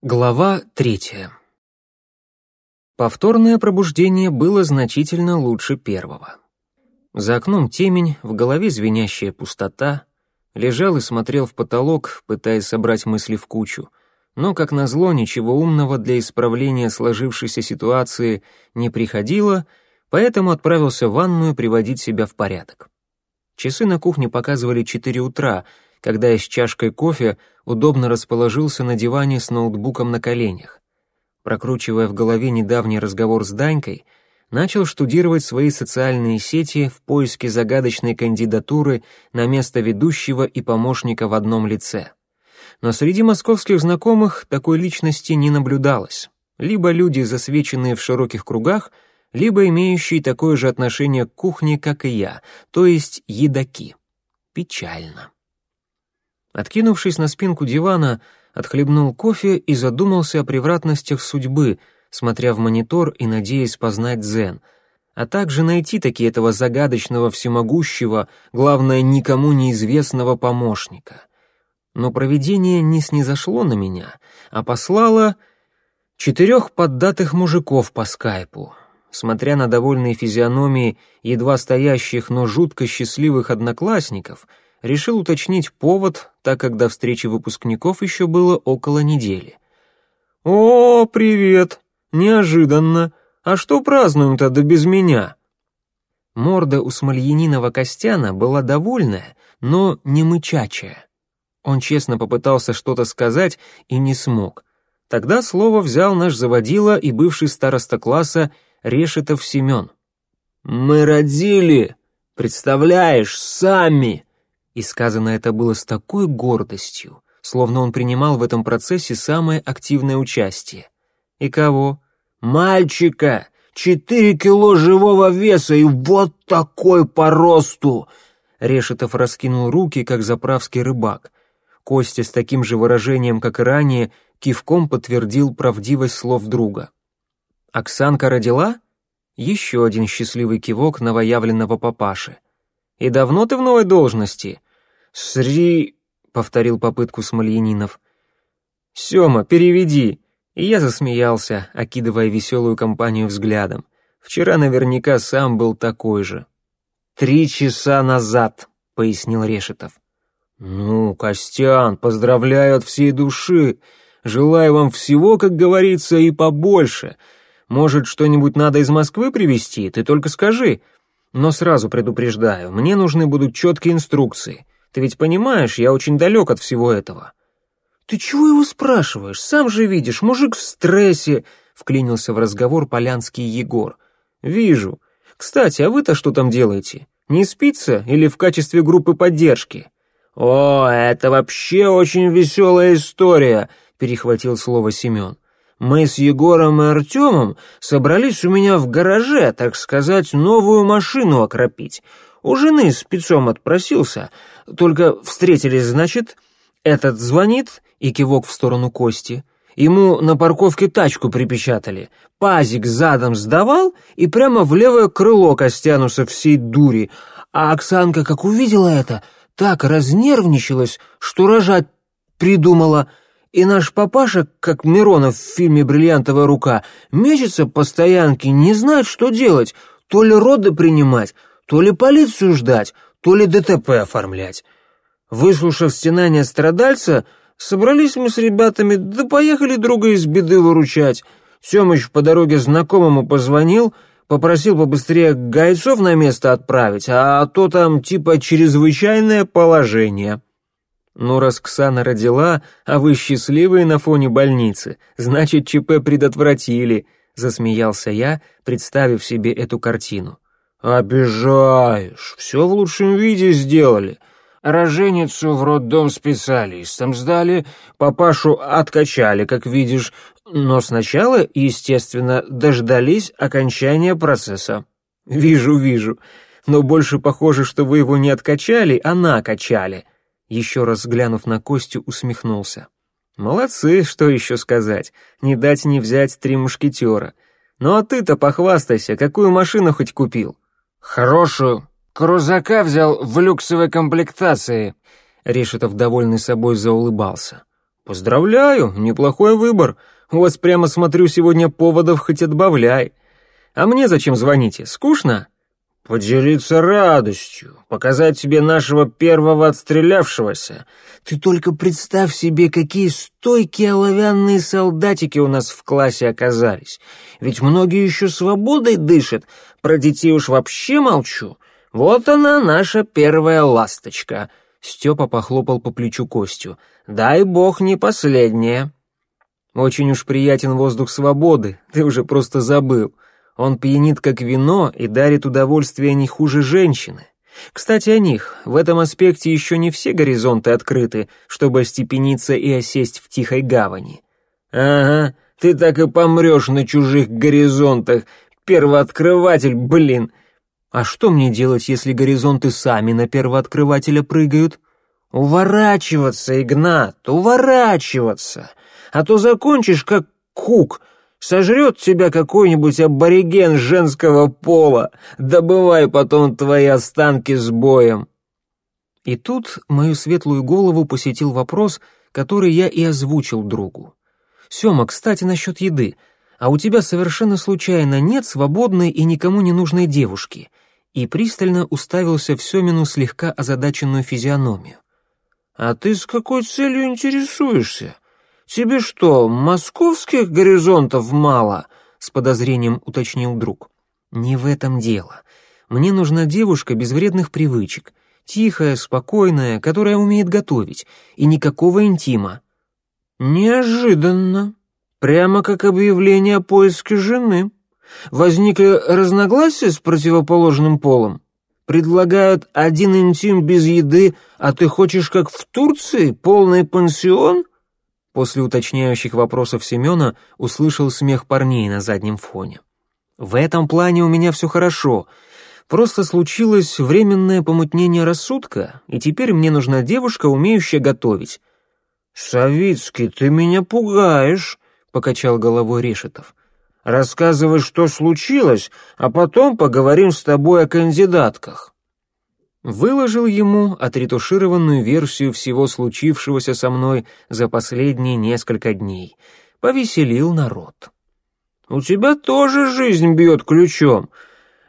Глава третья. Повторное пробуждение было значительно лучше первого. За окном темень, в голове звенящая пустота. Лежал и смотрел в потолок, пытаясь собрать мысли в кучу. Но, как назло, ничего умного для исправления сложившейся ситуации не приходило, поэтому отправился в ванную приводить себя в порядок. Часы на кухне показывали четыре утра — когда я с чашкой кофе удобно расположился на диване с ноутбуком на коленях. Прокручивая в голове недавний разговор с Данькой, начал штудировать свои социальные сети в поиске загадочной кандидатуры на место ведущего и помощника в одном лице. Но среди московских знакомых такой личности не наблюдалось. Либо люди, засвеченные в широких кругах, либо имеющие такое же отношение к кухне, как и я, то есть едаки. Печально. Откинувшись на спинку дивана, отхлебнул кофе и задумался о превратностях судьбы, смотря в монитор и надеясь познать дзен, а также найти таки этого загадочного всемогущего, главное, никому неизвестного помощника. Но провидение не снизошло на меня, а послало четырех поддатых мужиков по скайпу. Смотря на довольные физиономии едва стоящих, но жутко счастливых одноклассников — решил уточнить повод, так как до встречи выпускников еще было около недели. «О, привет! Неожиданно! А что празднуем-то да без меня?» Морда у Смольянинова Костяна была довольная, но не мычачая. Он честно попытался что-то сказать и не смог. Тогда слово взял наш заводила и бывший староста класса Решетов Семен. «Мы родили, представляешь, сами!» И сказано это было с такой гордостью, словно он принимал в этом процессе самое активное участие. И кого? Мальчика! Четыре кило живого веса и вот такой по росту! Решетов раскинул руки, как заправский рыбак. Костя с таким же выражением, как и ранее, кивком подтвердил правдивость слов друга. «Оксанка родила?» Еще один счастливый кивок новоявленного папаши. «И давно ты в новой должности?» «Сри...» — повторил попытку Смольянинов. «Сема, переведи!» И я засмеялся, окидывая веселую компанию взглядом. Вчера наверняка сам был такой же. «Три часа назад», — пояснил Решетов. «Ну, Костян, поздравляю от всей души. Желаю вам всего, как говорится, и побольше. Может, что-нибудь надо из Москвы привезти, ты только скажи. Но сразу предупреждаю, мне нужны будут четкие инструкции. Ты ведь понимаешь, я очень далек от всего этого». «Ты чего его спрашиваешь? Сам же видишь, мужик в стрессе», — вклинился в разговор полянский Егор. «Вижу. Кстати, а вы-то что там делаете? Не спится или в качестве группы поддержки?» «О, это вообще очень веселая история», — перехватил слово Семен. «Мы с Егором и Артемом собрались у меня в гараже, так сказать, новую машину окропить. У жены спецом отпросился, только встретились, значит, этот звонит и кивок в сторону Кости. Ему на парковке тачку припечатали. Пазик задом сдавал и прямо в левое крыло Костянуса всей дури. А Оксанка, как увидела это, так разнервничалась, что рожать придумала. И наш папаша, как Миронов в фильме «Бриллиантовая рука», мечется по стоянке, не знает, что делать. То ли роды принимать, то ли полицию ждать, то ли ДТП оформлять. Выслушав стенания страдальца, собрались мы с ребятами, да поехали друга из беды выручать. Семыч по дороге знакомому позвонил, попросил побыстрее гайцов на место отправить, а то там типа чрезвычайное положение. Ну, раз Ксана родила, а вы счастливые на фоне больницы, значит, ЧП предотвратили, засмеялся я, представив себе эту картину. «Обижаешь. Все в лучшем виде сделали. Роженицу в роддом специалистам сдали, папашу откачали, как видишь, но сначала, естественно, дождались окончания процесса». «Вижу, вижу. Но больше похоже, что вы его не откачали, а накачали». Еще раз глянув на Костю, усмехнулся. «Молодцы, что еще сказать. Не дать не взять три мушкетера. Ну а ты-то похвастайся, какую машину хоть купил?» «Хорошую. Крузака взял в люксовой комплектации». Решетов, довольный собой, заулыбался. «Поздравляю, неплохой выбор. У вас прямо смотрю сегодня поводов хоть отбавляй. А мне зачем звоните? Скучно?» «Поделиться радостью, показать тебе нашего первого отстрелявшегося. Ты только представь себе, какие стойкие оловянные солдатики у нас в классе оказались. Ведь многие еще свободой дышат, про детей уж вообще молчу. Вот она, наша первая ласточка». Степа похлопал по плечу Костю. «Дай бог не последняя». «Очень уж приятен воздух свободы, ты уже просто забыл». Он пьянит как вино и дарит удовольствие не хуже женщины. Кстати, о них. В этом аспекте еще не все горизонты открыты, чтобы остепениться и осесть в тихой гавани. Ага, ты так и помрешь на чужих горизонтах. Первооткрыватель, блин. А что мне делать, если горизонты сами на первооткрывателя прыгают? Уворачиваться, Игнат, уворачиваться. А то закончишь как кук — Сожрет тебя какой-нибудь абориген женского пола, добывай потом твои останки с боем». И тут мою светлую голову посетил вопрос, который я и озвучил другу. «Сема, кстати, насчет еды. А у тебя совершенно случайно нет свободной и никому не нужной девушки?» И пристально уставился в Семину слегка озадаченную физиономию. «А ты с какой целью интересуешься?» «Тебе что, московских горизонтов мало?» — с подозрением уточнил друг. «Не в этом дело. Мне нужна девушка без вредных привычек, тихая, спокойная, которая умеет готовить, и никакого интима». «Неожиданно. Прямо как объявление о поиске жены. Возникли разногласия с противоположным полом? Предлагают один интим без еды, а ты хочешь, как в Турции, полный пансион?» После уточняющих вопросов Семена услышал смех парней на заднем фоне. «В этом плане у меня все хорошо. Просто случилось временное помутнение рассудка, и теперь мне нужна девушка, умеющая готовить». «Савицкий, ты меня пугаешь», — покачал головой Решетов. «Рассказывай, что случилось, а потом поговорим с тобой о кандидатках». Выложил ему отретушированную версию всего случившегося со мной за последние несколько дней. Повеселил народ. «У тебя тоже жизнь бьет ключом.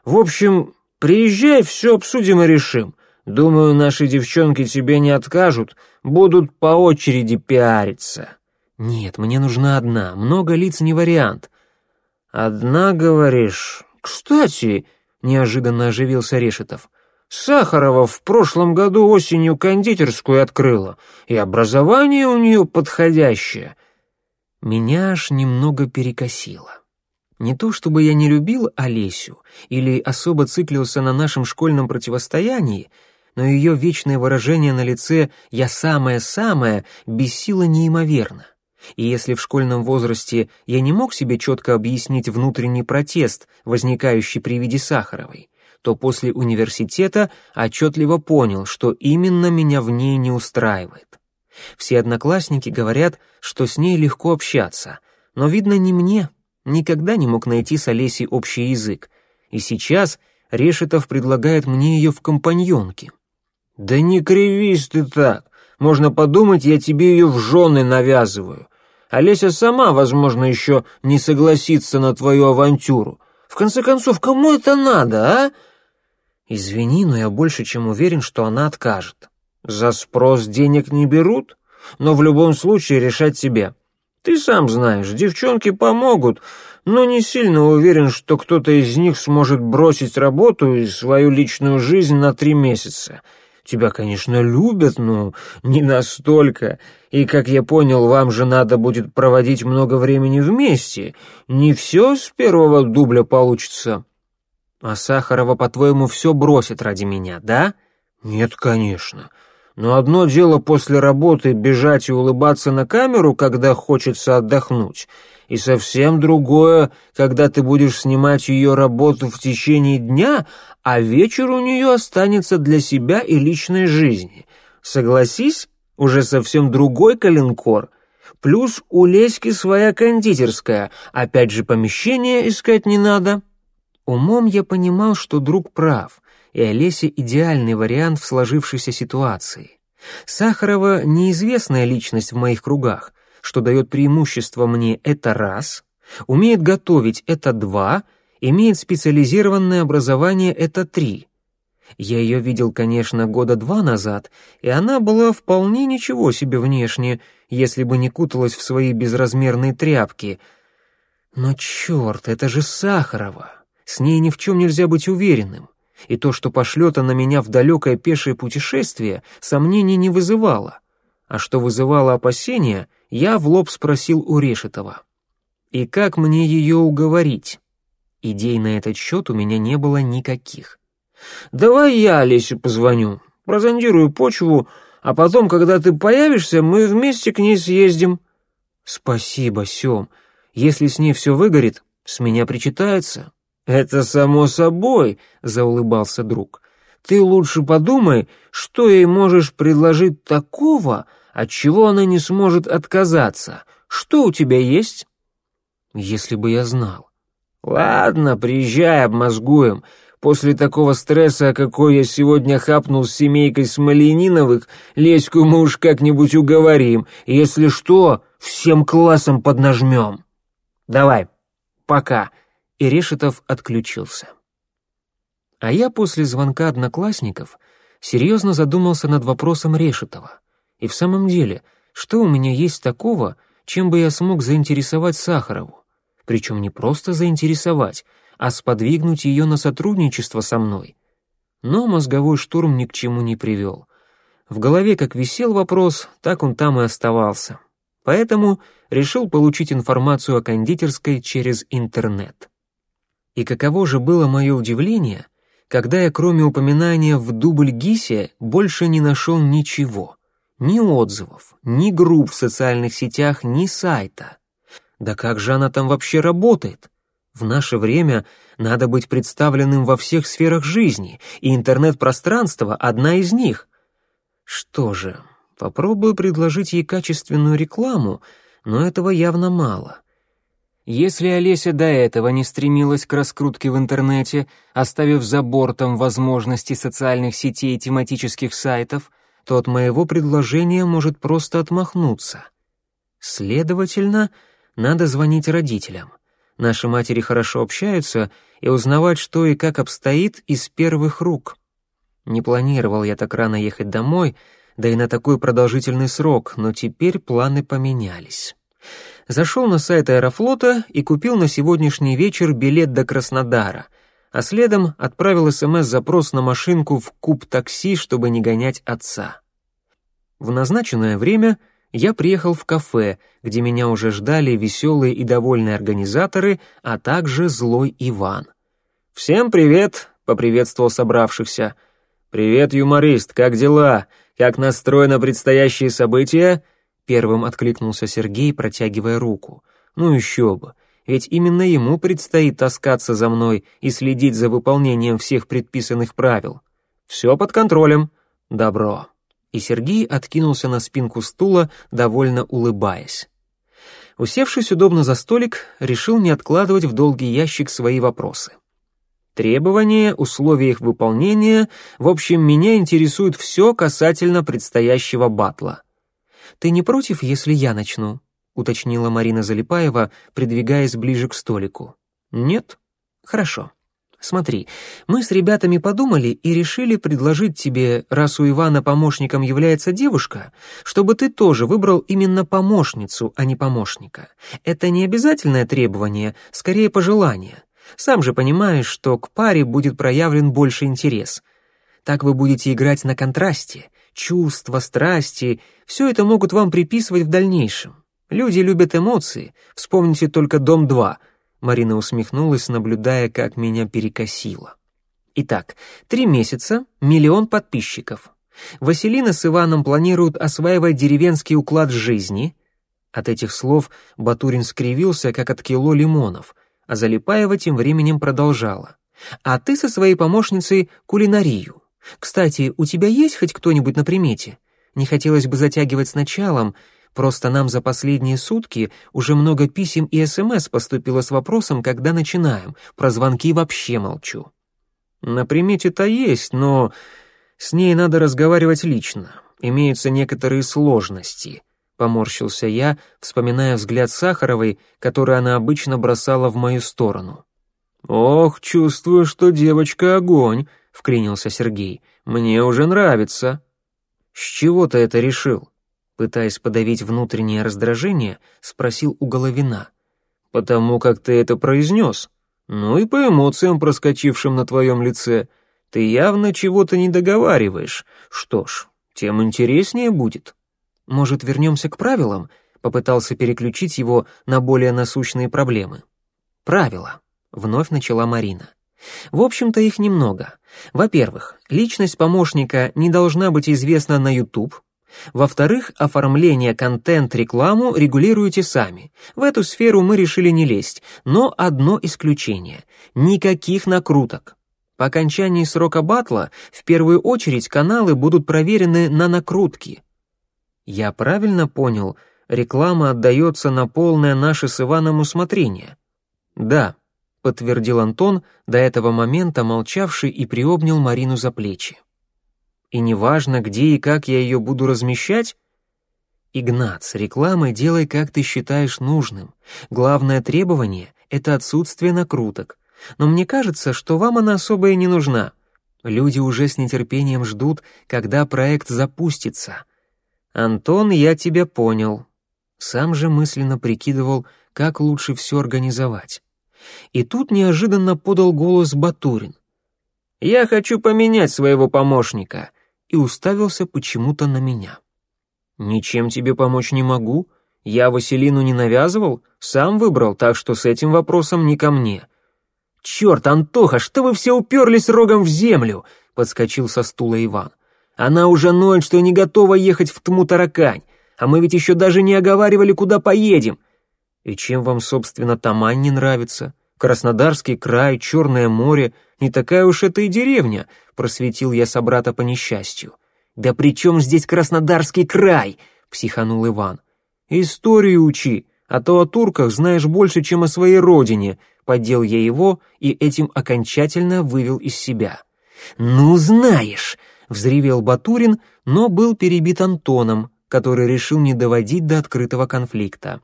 В общем, приезжай, все обсудим и решим. Думаю, наши девчонки тебе не откажут, будут по очереди пиариться». «Нет, мне нужна одна, много лиц не вариант». «Одна, говоришь? Кстати...» — неожиданно оживился Решетов — Сахарова в прошлом году осенью кондитерскую открыла, и образование у нее подходящее. Меня аж немного перекосило. Не то чтобы я не любил Олесю или особо циклился на нашем школьном противостоянии, но ее вечное выражение на лице «я самое-самое» бесило неимоверно. И если в школьном возрасте я не мог себе четко объяснить внутренний протест, возникающий при виде Сахаровой, то после университета отчетливо понял, что именно меня в ней не устраивает. Все одноклассники говорят, что с ней легко общаться, но, видно, не мне, никогда не мог найти с Олесей общий язык, и сейчас Решетов предлагает мне ее в компаньонке. «Да не кривись ты так, можно подумать, я тебе ее в жены навязываю. Олеся сама, возможно, еще не согласится на твою авантюру. В конце концов, кому это надо, а?» «Извини, но я больше чем уверен, что она откажет». «За спрос денег не берут, но в любом случае решать себе. Ты сам знаешь, девчонки помогут, но не сильно уверен, что кто-то из них сможет бросить работу и свою личную жизнь на три месяца. Тебя, конечно, любят, но не настолько. И, как я понял, вам же надо будет проводить много времени вместе. Не все с первого дубля получится». А Сахарова, по-твоему, все бросит ради меня, да? Нет, конечно. Но одно дело после работы бежать и улыбаться на камеру, когда хочется отдохнуть, и совсем другое, когда ты будешь снимать ее работу в течение дня, а вечер у нее останется для себя и личной жизни. Согласись, уже совсем другой калинкор. Плюс у Леськи своя кондитерская, опять же помещение искать не надо. Умом я понимал, что друг прав, и Олеся идеальный вариант в сложившейся ситуации. Сахарова неизвестная личность в моих кругах, что дает преимущество мне это раз, умеет готовить это два, имеет специализированное образование это три. Я ее видел, конечно, года два назад, и она была вполне ничего себе внешне, если бы не куталась в свои безразмерные тряпки. Но черт, это же Сахарова. С ней ни в чем нельзя быть уверенным. И то, что пошлет она меня в далекое пешее путешествие, сомнений не вызывало. А что вызывало опасения, я в лоб спросил у Решетова. И как мне ее уговорить? Идей на этот счет у меня не было никаких. Давай я Олесе позвоню, прозондирую почву, а потом, когда ты появишься, мы вместе к ней съездим». «Спасибо, Сем. Если с ней все выгорит, с меня причитается». «Это само собой», — заулыбался друг. «Ты лучше подумай, что ей можешь предложить такого, от чего она не сможет отказаться. Что у тебя есть?» «Если бы я знал». «Ладно, приезжай, обмозгуем. После такого стресса, какой я сегодня хапнул с семейкой Смолениновых, Леську мы уж как-нибудь уговорим. Если что, всем классом поднажмем. Давай, пока». И Решетов отключился. А я после звонка одноклассников серьезно задумался над вопросом Решетова. И в самом деле, что у меня есть такого, чем бы я смог заинтересовать Сахарову? Причем не просто заинтересовать, а сподвигнуть ее на сотрудничество со мной. Но мозговой штурм ни к чему не привел. В голове как висел вопрос, так он там и оставался. Поэтому решил получить информацию о кондитерской через интернет. И каково же было мое удивление, когда я кроме упоминания в дубль-гисе больше не нашел ничего. Ни отзывов, ни групп в социальных сетях, ни сайта. Да как же она там вообще работает? В наше время надо быть представленным во всех сферах жизни, и интернет-пространство — одна из них. Что же, попробую предложить ей качественную рекламу, но этого явно мало. Если Олеся до этого не стремилась к раскрутке в интернете, оставив за бортом возможности социальных сетей и тематических сайтов, то от моего предложения может просто отмахнуться. Следовательно, надо звонить родителям. Наши матери хорошо общаются, и узнавать, что и как обстоит, из первых рук. Не планировал я так рано ехать домой, да и на такой продолжительный срок, но теперь планы поменялись. Зашел на сайт Аэрофлота и купил на сегодняшний вечер билет до Краснодара, а следом отправил СМС-запрос на машинку в куб такси, чтобы не гонять отца. В назначенное время я приехал в кафе, где меня уже ждали веселые и довольные организаторы, а также злой Иван. «Всем привет!» — поприветствовал собравшихся. «Привет, юморист, как дела? Как настроено предстоящие события?» Первым откликнулся Сергей, протягивая руку. «Ну еще бы, ведь именно ему предстоит таскаться за мной и следить за выполнением всех предписанных правил. Все под контролем. Добро» и Сергей откинулся на спинку стула, довольно улыбаясь. Усевшись удобно за столик, решил не откладывать в долгий ящик свои вопросы. Требования, условия их выполнения, в общем, меня интересует все касательно предстоящего батла. «Ты не против, если я начну?» — уточнила Марина Залипаева, придвигаясь ближе к столику. «Нет? Хорошо. Смотри, мы с ребятами подумали и решили предложить тебе, раз у Ивана помощником является девушка, чтобы ты тоже выбрал именно помощницу, а не помощника. Это не обязательное требование, скорее пожелание. Сам же понимаешь, что к паре будет проявлен больше интерес. Так вы будете играть на контрасте. Чувства, страсти — все это могут вам приписывать в дальнейшем. Люди любят эмоции. Вспомните только «Дом-2», Марина усмехнулась, наблюдая, как меня перекосило. Итак, три месяца, миллион подписчиков. Василина с Иваном планируют осваивать деревенский уклад жизни. От этих слов Батурин скривился, как от кило лимонов, а Залипаева тем временем продолжала. «А ты со своей помощницей кулинарию. Кстати, у тебя есть хоть кто-нибудь на примете? Не хотелось бы затягивать с началом, Просто нам за последние сутки уже много писем и СМС поступило с вопросом, когда начинаем. Про звонки вообще молчу. На примете-то есть, но с ней надо разговаривать лично. имеются некоторые сложности», — поморщился я, вспоминая взгляд Сахаровой, который она обычно бросала в мою сторону. «Ох, чувствую, что девочка огонь», — вклинился Сергей. «Мне уже нравится». «С чего ты это решил?» Пытаясь подавить внутреннее раздражение, спросил у Головина. «Потому как ты это произнес. Ну и по эмоциям, проскочившим на твоем лице. Ты явно чего-то не договариваешь. Что ж, тем интереснее будет». «Может, вернемся к правилам?» Попытался переключить его на более насущные проблемы. «Правила», — вновь начала Марина. В общем-то, их немного. Во-первых, личность помощника не должна быть известна на YouTube. Во-вторых, оформление контент-рекламу регулируете сами. В эту сферу мы решили не лезть, но одно исключение — никаких накруток. По окончании срока батла в первую очередь каналы будут проверены на накрутки. Я правильно понял, реклама отдается на полное наше с Иваном усмотрение? Да, — подтвердил Антон, до этого момента молчавший и приобнял Марину за плечи. «И неважно, где и как я ее буду размещать?» «Игнат, с рекламой делай, как ты считаешь нужным. Главное требование — это отсутствие накруток. Но мне кажется, что вам она особо и не нужна. Люди уже с нетерпением ждут, когда проект запустится». «Антон, я тебя понял». Сам же мысленно прикидывал, как лучше все организовать. И тут неожиданно подал голос Батурин. «Я хочу поменять своего помощника», и уставился почему-то на меня. «Ничем тебе помочь не могу. Я Василину не навязывал, сам выбрал, так что с этим вопросом не ко мне». «Черт, Антоха, что вы все уперлись рогом в землю?» — подскочил со стула Иван. «Она уже ноет, что не готова ехать в Тму-Таракань, а мы ведь еще даже не оговаривали, куда поедем. И чем вам, собственно, Тамань не нравится? Краснодарский край, Черное море, не такая уж это и деревня, просветил я собрата по несчастью. Да при чем здесь Краснодарский край? психанул Иван. Историю учи, а то о турках знаешь больше, чем о своей родине, поддел я его и этим окончательно вывел из себя. Ну знаешь, взревел Батурин, но был перебит Антоном, который решил не доводить до открытого конфликта.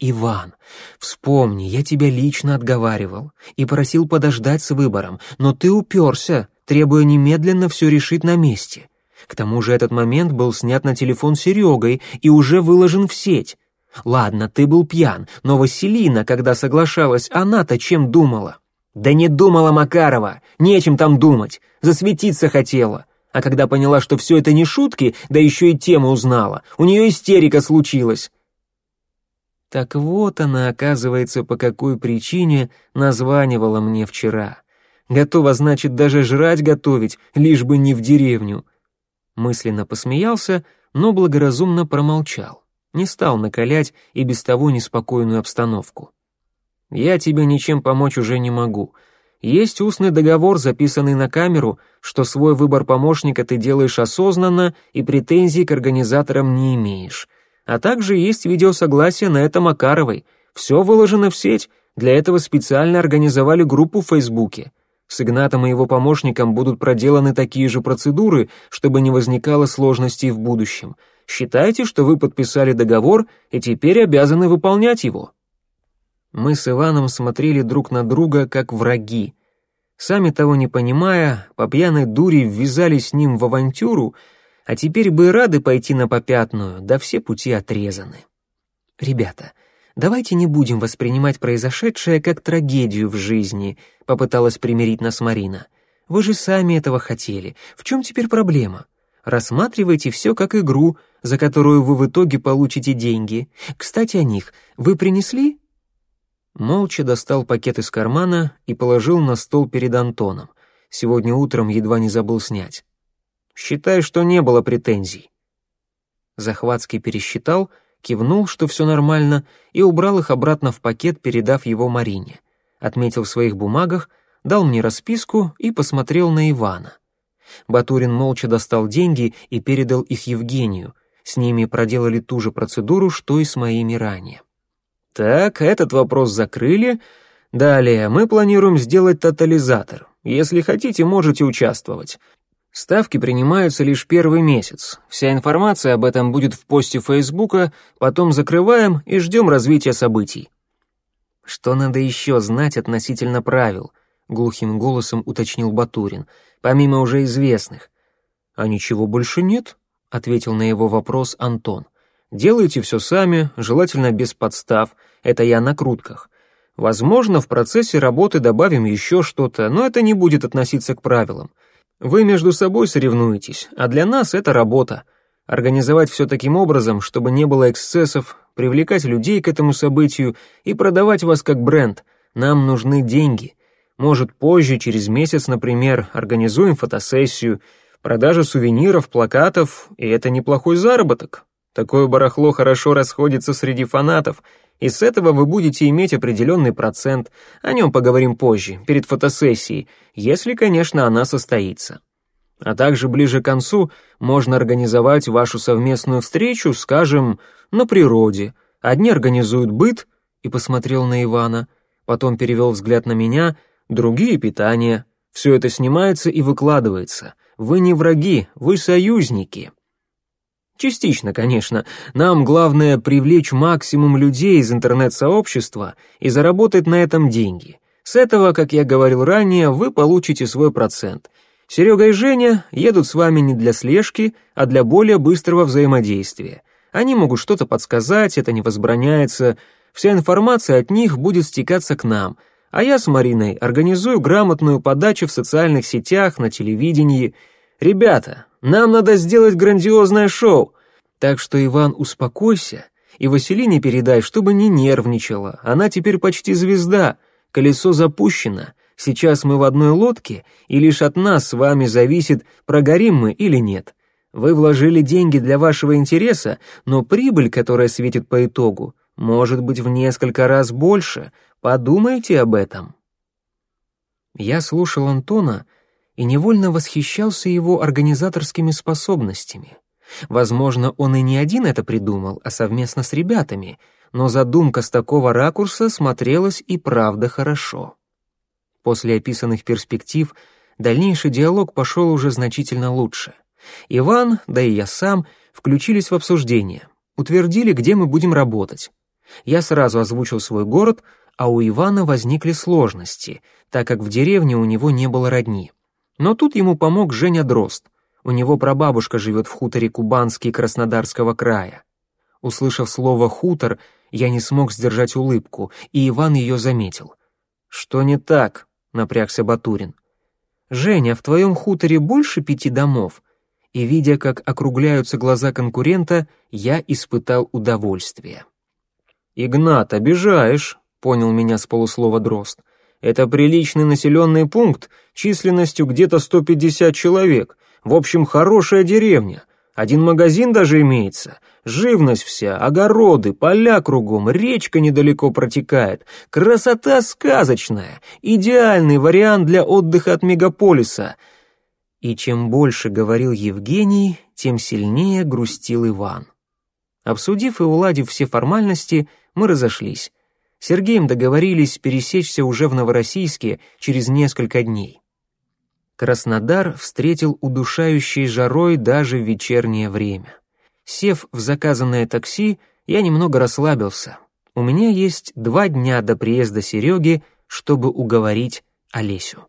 «Иван, вспомни, я тебя лично отговаривал и просил подождать с выбором, но ты уперся, требуя немедленно все решить на месте. К тому же этот момент был снят на телефон Серегой и уже выложен в сеть. Ладно, ты был пьян, но Василина, когда соглашалась, она-то чем думала?» «Да не думала Макарова, нечем там думать, засветиться хотела. А когда поняла, что все это не шутки, да еще и тему узнала, у нее истерика случилась. Так вот она, оказывается, по какой причине названивала мне вчера. Готова, значит, даже жрать готовить, лишь бы не в деревню. Мысленно посмеялся, но благоразумно промолчал. Не стал накалять и без того неспокойную обстановку. «Я тебе ничем помочь уже не могу. Есть устный договор, записанный на камеру, что свой выбор помощника ты делаешь осознанно и претензий к организаторам не имеешь. А также есть видеосогласие на это Макаровой. Все выложено в сеть, для этого специально организовали группу в Фейсбуке. С Игнатом и его помощником будут проделаны такие же процедуры, чтобы не возникало сложностей в будущем. Считайте, что вы подписали договор и теперь обязаны выполнять его. Мы с Иваном смотрели друг на друга как враги. Сами того не понимая, по пьяной дуре ввязались с ним в авантюру — а теперь бы рады пойти на попятную, да все пути отрезаны. Ребята, давайте не будем воспринимать произошедшее как трагедию в жизни, попыталась примирить нас Марина. Вы же сами этого хотели. В чем теперь проблема? Рассматривайте все как игру, за которую вы в итоге получите деньги. Кстати, о них. Вы принесли? Молча достал пакет из кармана и положил на стол перед Антоном. Сегодня утром едва не забыл снять. Считай, что не было претензий». Захватский пересчитал, кивнул, что все нормально, и убрал их обратно в пакет, передав его Марине. Отметил в своих бумагах, дал мне расписку и посмотрел на Ивана. Батурин молча достал деньги и передал их Евгению. С ними проделали ту же процедуру, что и с моими ранее. «Так, этот вопрос закрыли. Далее, мы планируем сделать тотализатор. Если хотите, можете участвовать. Ставки принимаются лишь первый месяц. Вся информация об этом будет в посте Фейсбука, потом закрываем и ждем развития событий. Что надо еще знать относительно правил? Глухим голосом уточнил Батурин, помимо уже известных. А ничего больше нет? Ответил на его вопрос Антон. Делайте все сами, желательно без подстав. Это я на крутках. Возможно, в процессе работы добавим еще что-то, но это не будет относиться к правилам. Вы между собой соревнуетесь, а для нас это работа. Организовать все таким образом, чтобы не было эксцессов, привлекать людей к этому событию и продавать вас как бренд. Нам нужны деньги. Может, позже, через месяц, например, организуем фотосессию, продажа сувениров, плакатов, и это неплохой заработок. Такое барахло хорошо расходится среди фанатов, и с этого вы будете иметь определенный процент. О нем поговорим позже, перед фотосессией, если, конечно, она состоится. А также ближе к концу можно организовать вашу совместную встречу, скажем, на природе. Одни организуют быт, и посмотрел на Ивана, потом перевел взгляд на меня, другие — питание. Все это снимается и выкладывается. Вы не враги, вы союзники. Частично, конечно. Нам главное привлечь максимум людей из интернет-сообщества и заработать на этом деньги. С этого, как я говорил ранее, вы получите свой процент. Серега и Женя едут с вами не для слежки, а для более быстрого взаимодействия. Они могут что-то подсказать, это не возбраняется. Вся информация от них будет стекаться к нам, а я с Мариной организую грамотную подачу в социальных сетях, на телевидении. Ребята, нам надо сделать грандиозное шоу. Так что, Иван, успокойся и Василине передай, чтобы не нервничала. Она теперь почти звезда, колесо запущено. Сейчас мы в одной лодке, и лишь от нас с вами зависит, прогорим мы или нет. Вы вложили деньги для вашего интереса, но прибыль, которая светит по итогу, может быть в несколько раз больше. Подумайте об этом. Я слушал Антона, и невольно восхищался его организаторскими способностями. Возможно, он и не один это придумал, а совместно с ребятами, но задумка с такого ракурса смотрелась и правда хорошо. После описанных перспектив дальнейший диалог пошел уже значительно лучше. Иван, да и я сам, включились в обсуждение, утвердили, где мы будем работать. Я сразу озвучил свой город, а у Ивана возникли сложности, так как в деревне у него не было родни. Но тут ему помог Женя Дрозд. У него прабабушка живет в хуторе Кубанский Краснодарского края. Услышав слово «хутор», я не смог сдержать улыбку, и Иван ее заметил. «Что не так?» — напрягся Батурин. «Женя, в твоем хуторе больше пяти домов?» И, видя, как округляются глаза конкурента, я испытал удовольствие. «Игнат, обижаешь», — понял меня с полуслова Дрозд. Это приличный населенный пункт, численностью где-то 150 человек. В общем, хорошая деревня. Один магазин даже имеется. Живность вся, огороды, поля кругом, речка недалеко протекает. Красота сказочная. Идеальный вариант для отдыха от мегаполиса. И чем больше говорил Евгений, тем сильнее грустил Иван. Обсудив и уладив все формальности, мы разошлись. Сергеем договорились пересечься уже в Новороссийске через несколько дней. Краснодар встретил удушающей жарой даже в вечернее время. Сев в заказанное такси, я немного расслабился. У меня есть два дня до приезда Сереги, чтобы уговорить Олесю.